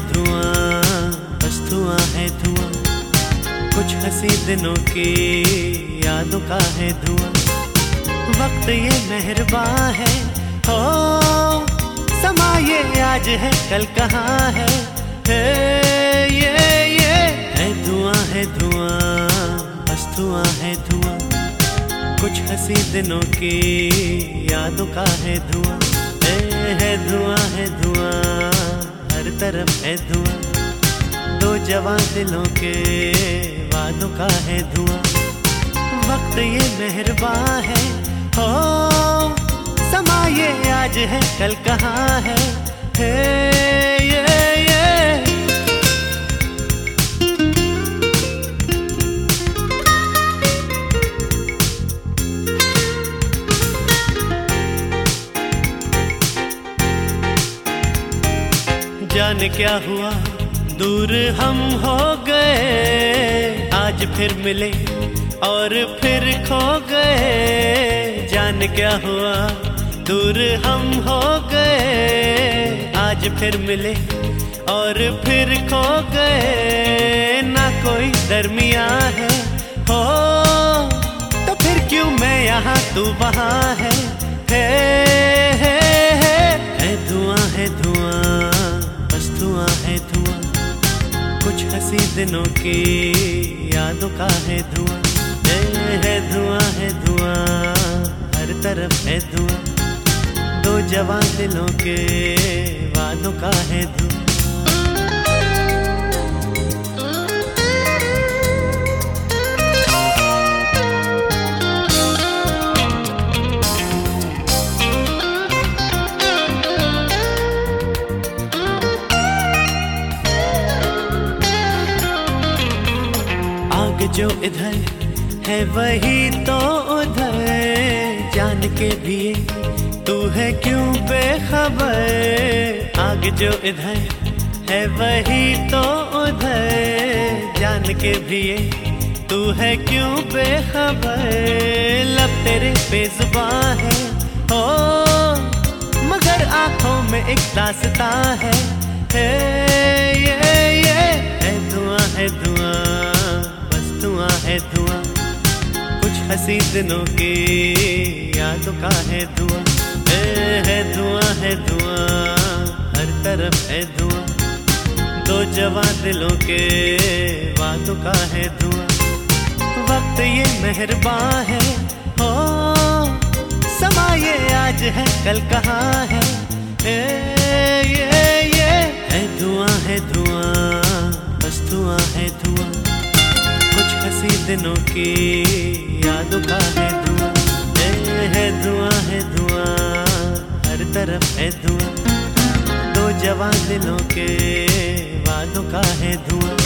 धुआँ है धुआँ। कुछ हँसी दिनों की यादों का है धुआँ। वक्त ये मेहरबान है। हो समा ये आज है, कल कहाँ है? हे, ये ये। है धुआँ है धुआँ, बस धुआँ है धुआँ। कुछ हँसी दिनों की यादों का है धुआँ। है धुआँ है धुआँ। तरफ़ है धुआँ। दो जवान दिलों के वादों का है धुआँ। वक्त ये मेहरबान है। हो समा ये आज है, कल कहाँ है? हे, ये जान क्या हुआ? दूर हम हो गए। आज फिर मिले और फिर खो गए। जान क्या हुआ? दूर हम हो गए। आज फिर मिले और फिर खो गए। ना कोई दरमिया है। हो तो फिर क्यों मैं यहाँ? तू वहाँ है। हँसी दिनों की यादों का है धुआँ। है धुआँ है धुआँ, हर तरफ़ है धुआँ। दो जवान दिलों के वादों का है धुआँ। आग जो इधर है, वही तो उधर जान के भी तू है क्यों बेखबर? आग जो इधर है, वही तो उधर जान के भी तू है क्यों बेखबर? लब तेरे बेजुबान है, ओ, मगर आँखों में एक दासता है। हे, ये ये, है धुआँ है बस धुआँ है धुआँ कुछ हँसी दिनों की यादों का है धुआँ। है धुआँ है धुआँ हर तरफ़ है धुआँ। दो जवान दिलों के वादों का है धुआँ। वक्त ये मेहरबान है हो समा ये आज है कल कहाँ है? ए, दिनों की यादों का है धुआँ। है धुआँ है धुआँ, हर तरफ़ है धुआँ। दो जवान दिलों के वादों का है धुआँ।